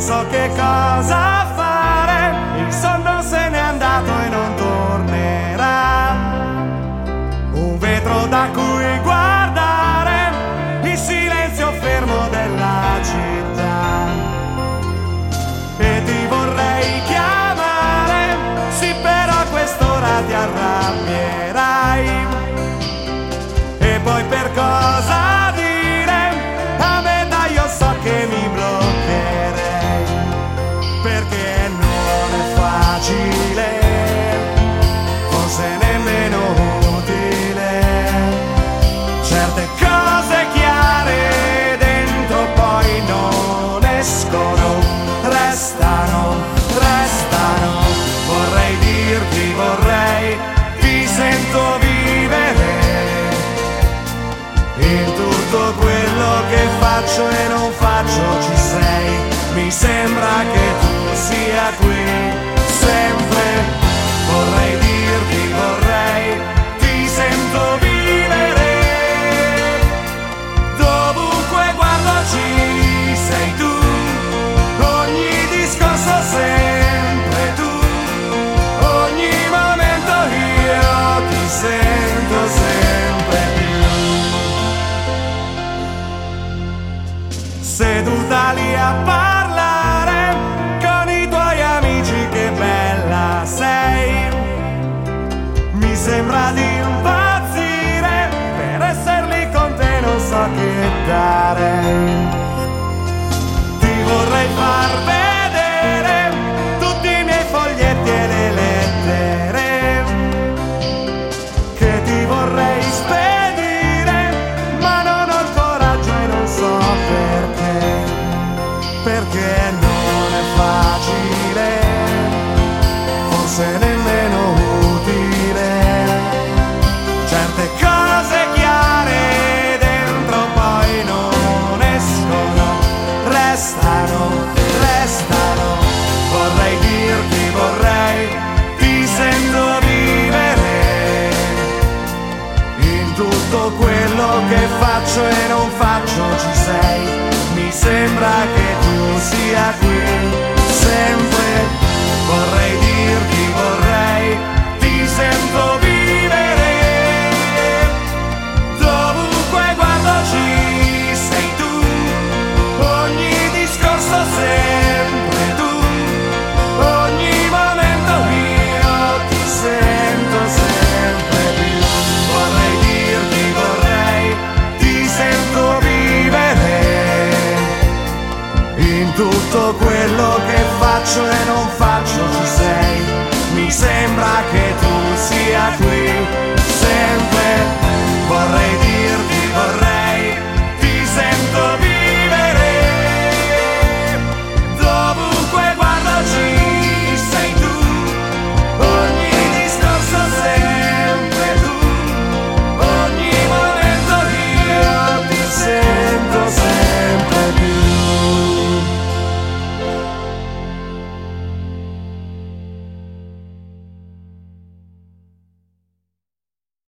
non so che cosa fare, il sonno se n'è andato e non tornerà. Un vetro da cui guardare, il silenzio fermo della città. E ti vorrei chiamare, sì però a quest'ora ti arrabbierai. Mi sembra che tu sia qui sempre. Vorrei dirti, vorrei, ti sento vivere. Dovunque guardo ci sei tu, ogni discorso sempre tu, ogni momento io ti sento sempre più. seduta lì a parlare che dare. Ti vorrei far vedere tutti i miei foglietti e le lettere che ti vorrei spedire, ma non ho il coraggio e non so perché, perché non è facile, forse nemmeno quello che faccio e non faccio ci sei, mi sembra che tu sia qui sempre. Faccio e non faccio